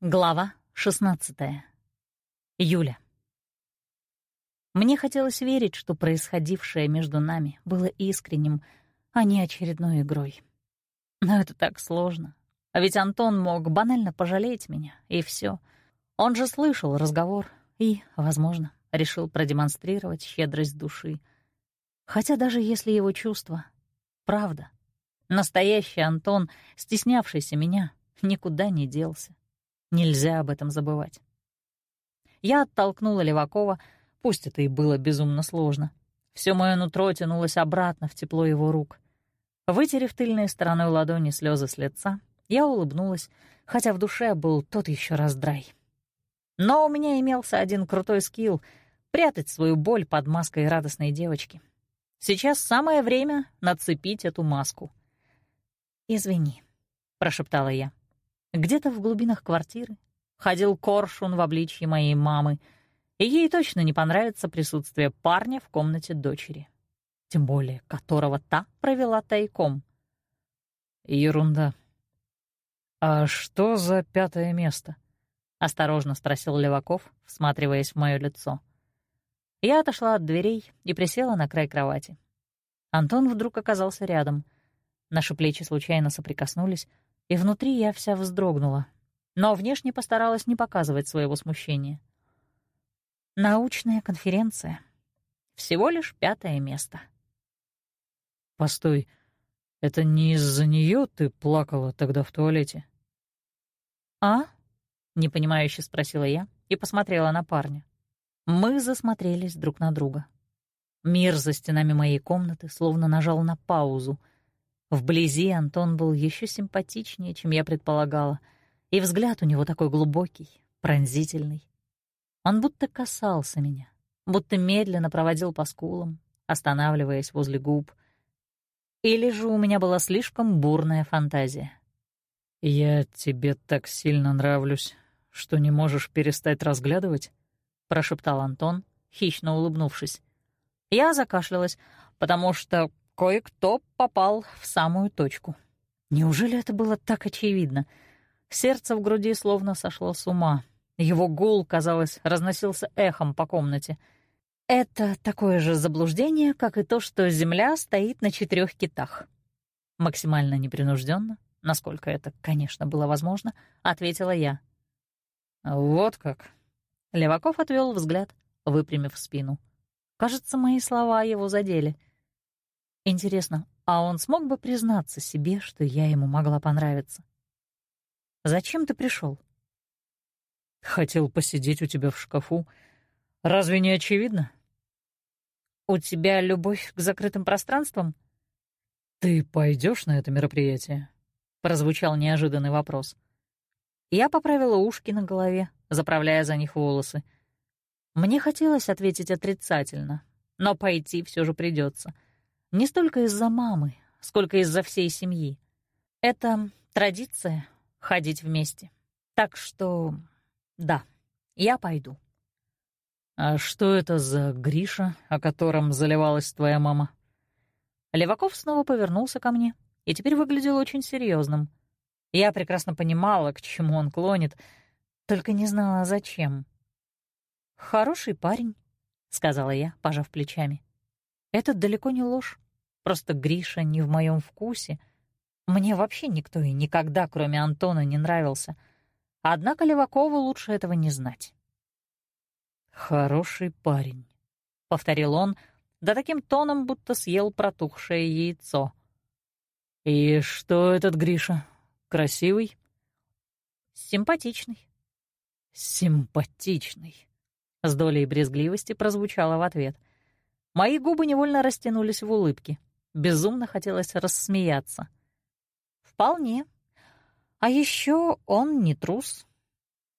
Глава 16. Юля. Мне хотелось верить, что происходившее между нами было искренним, а не очередной игрой. Но это так сложно. А ведь Антон мог банально пожалеть меня, и все. Он же слышал разговор и, возможно, решил продемонстрировать щедрость души. Хотя даже если его чувства — правда, настоящий Антон, стеснявшийся меня, никуда не делся. Нельзя об этом забывать. Я оттолкнула Левакова, пусть это и было безумно сложно. Все мое нутро тянулось обратно в тепло его рук. Вытерев тыльной стороной ладони слезы с лица, я улыбнулась, хотя в душе был тот еще раздрай. Но у меня имелся один крутой скилл — прятать свою боль под маской радостной девочки. Сейчас самое время нацепить эту маску. «Извини», — прошептала я. Где-то в глубинах квартиры ходил коршун в обличье моей мамы, и ей точно не понравится присутствие парня в комнате дочери, тем более которого та провела тайком. «Ерунда. А что за пятое место?» — осторожно спросил Леваков, всматриваясь в мое лицо. Я отошла от дверей и присела на край кровати. Антон вдруг оказался рядом. Наши плечи случайно соприкоснулись, и внутри я вся вздрогнула, но внешне постаралась не показывать своего смущения. Научная конференция. Всего лишь пятое место. «Постой, это не из-за нее ты плакала тогда в туалете?» «А?» — непонимающе спросила я и посмотрела на парня. Мы засмотрелись друг на друга. Мир за стенами моей комнаты словно нажал на паузу — Вблизи Антон был еще симпатичнее, чем я предполагала, и взгляд у него такой глубокий, пронзительный. Он будто касался меня, будто медленно проводил по скулам, останавливаясь возле губ. Или же у меня была слишком бурная фантазия. «Я тебе так сильно нравлюсь, что не можешь перестать разглядывать?» — прошептал Антон, хищно улыбнувшись. Я закашлялась, потому что Кое-кто попал в самую точку. Неужели это было так очевидно? Сердце в груди словно сошло с ума. Его гул, казалось, разносился эхом по комнате. Это такое же заблуждение, как и то, что Земля стоит на четырех китах. Максимально непринужденно, насколько это, конечно, было возможно, ответила я. «Вот как». Леваков отвел взгляд, выпрямив спину. Кажется, мои слова его задели — Интересно, а он смог бы признаться себе, что я ему могла понравиться? «Зачем ты пришел? «Хотел посидеть у тебя в шкафу. Разве не очевидно?» «У тебя любовь к закрытым пространствам?» «Ты пойдешь на это мероприятие?» — прозвучал неожиданный вопрос. Я поправила ушки на голове, заправляя за них волосы. Мне хотелось ответить отрицательно, но пойти все же придется — не столько из-за мамы, сколько из-за всей семьи. Это традиция — ходить вместе. Так что да, я пойду. «А что это за Гриша, о котором заливалась твоя мама?» Леваков снова повернулся ко мне и теперь выглядел очень серьезным. Я прекрасно понимала, к чему он клонит, только не знала, зачем. «Хороший парень», — сказала я, пожав плечами. Это далеко не ложь. Просто Гриша не в моем вкусе. Мне вообще никто и никогда, кроме Антона, не нравился. Однако Левакову лучше этого не знать. «Хороший парень», — повторил он, да таким тоном, будто съел протухшее яйцо. «И что этот Гриша? Красивый?» «Симпатичный». «Симпатичный», — с долей брезгливости прозвучало в ответ — Мои губы невольно растянулись в улыбке. Безумно хотелось рассмеяться. «Вполне. А еще он не трус.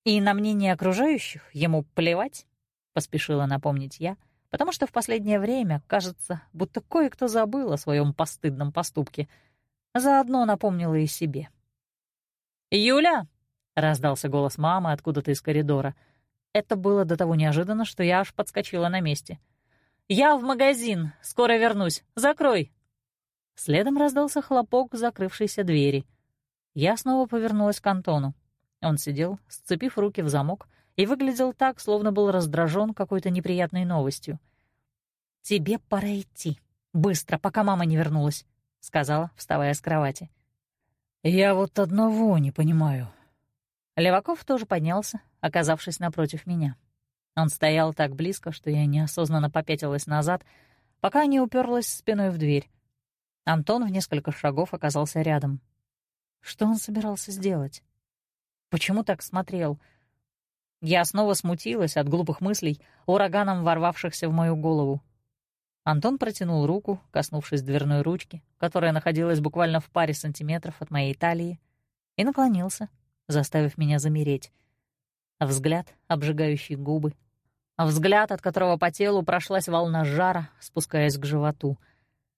И на мнение окружающих ему плевать», — поспешила напомнить я, потому что в последнее время, кажется, будто кое-кто забыл о своем постыдном поступке. Заодно напомнила и себе. «Юля!» — раздался голос мамы откуда-то из коридора. Это было до того неожиданно, что я аж подскочила на месте — «Я в магазин. Скоро вернусь. Закрой». Следом раздался хлопок закрывшейся двери. Я снова повернулась к Антону. Он сидел, сцепив руки в замок, и выглядел так, словно был раздражен какой-то неприятной новостью. «Тебе пора идти. Быстро, пока мама не вернулась», — сказала, вставая с кровати. «Я вот одного не понимаю». Леваков тоже поднялся, оказавшись напротив меня. Он стоял так близко, что я неосознанно попятилась назад, пока не уперлась спиной в дверь. Антон в несколько шагов оказался рядом. Что он собирался сделать? Почему так смотрел? Я снова смутилась от глупых мыслей, ураганом ворвавшихся в мою голову. Антон протянул руку, коснувшись дверной ручки, которая находилась буквально в паре сантиметров от моей талии, и наклонился, заставив меня замереть. Взгляд, обжигающий губы. Взгляд, от которого по телу прошлась волна жара, спускаясь к животу.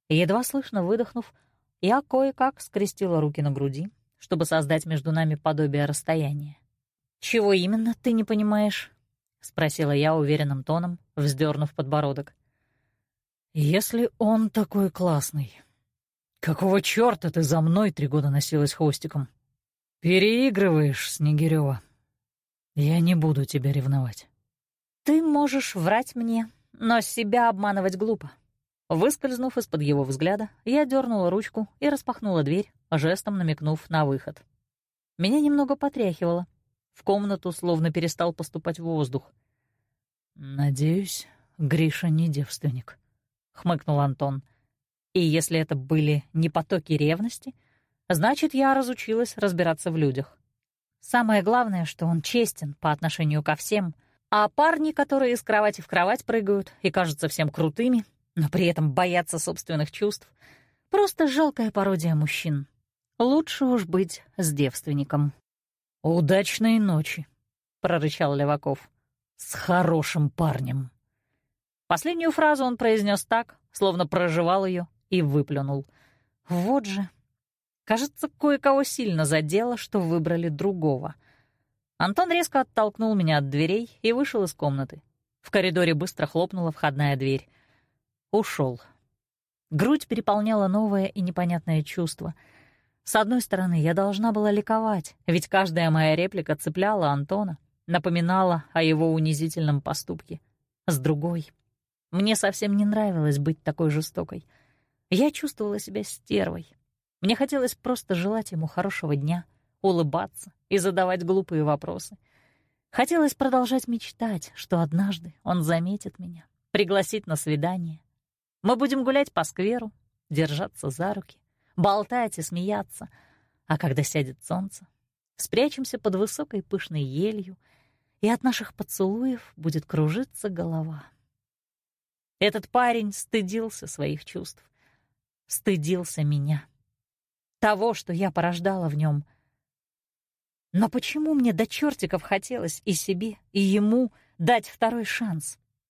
Едва слышно выдохнув, я кое-как скрестила руки на груди, чтобы создать между нами подобие расстояния. «Чего именно ты не понимаешь?» — спросила я уверенным тоном, вздернув подбородок. «Если он такой классный, какого чёрта ты за мной три года носилась хвостиком? Переигрываешь, Снегирёва. Я не буду тебя ревновать». «Ты можешь врать мне, но себя обманывать глупо». Выскользнув из-под его взгляда, я дернула ручку и распахнула дверь, жестом намекнув на выход. Меня немного потряхивало. В комнату словно перестал поступать воздух. «Надеюсь, Гриша не девственник», — хмыкнул Антон. «И если это были не потоки ревности, значит, я разучилась разбираться в людях. Самое главное, что он честен по отношению ко всем, а парни, которые из кровати в кровать прыгают и кажутся всем крутыми, но при этом боятся собственных чувств, просто жалкая пародия мужчин. Лучше уж быть с девственником». «Удачной ночи», — прорычал Леваков. «С хорошим парнем». Последнюю фразу он произнес так, словно проживал ее, и выплюнул. Вот же. Кажется, кое-кого сильно задело, что выбрали другого. Антон резко оттолкнул меня от дверей и вышел из комнаты. В коридоре быстро хлопнула входная дверь. Ушел. Грудь переполняла новое и непонятное чувство. С одной стороны, я должна была ликовать, ведь каждая моя реплика цепляла Антона, напоминала о его унизительном поступке. С другой, мне совсем не нравилось быть такой жестокой. Я чувствовала себя стервой. Мне хотелось просто желать ему хорошего дня, улыбаться и задавать глупые вопросы. Хотелось продолжать мечтать, что однажды он заметит меня, пригласит на свидание. Мы будем гулять по скверу, держаться за руки, болтать и смеяться. А когда сядет солнце, спрячемся под высокой пышной елью, и от наших поцелуев будет кружиться голова. Этот парень стыдился своих чувств, стыдился меня, того, что я порождала в нем. Но почему мне до чертиков хотелось и себе, и ему дать второй шанс?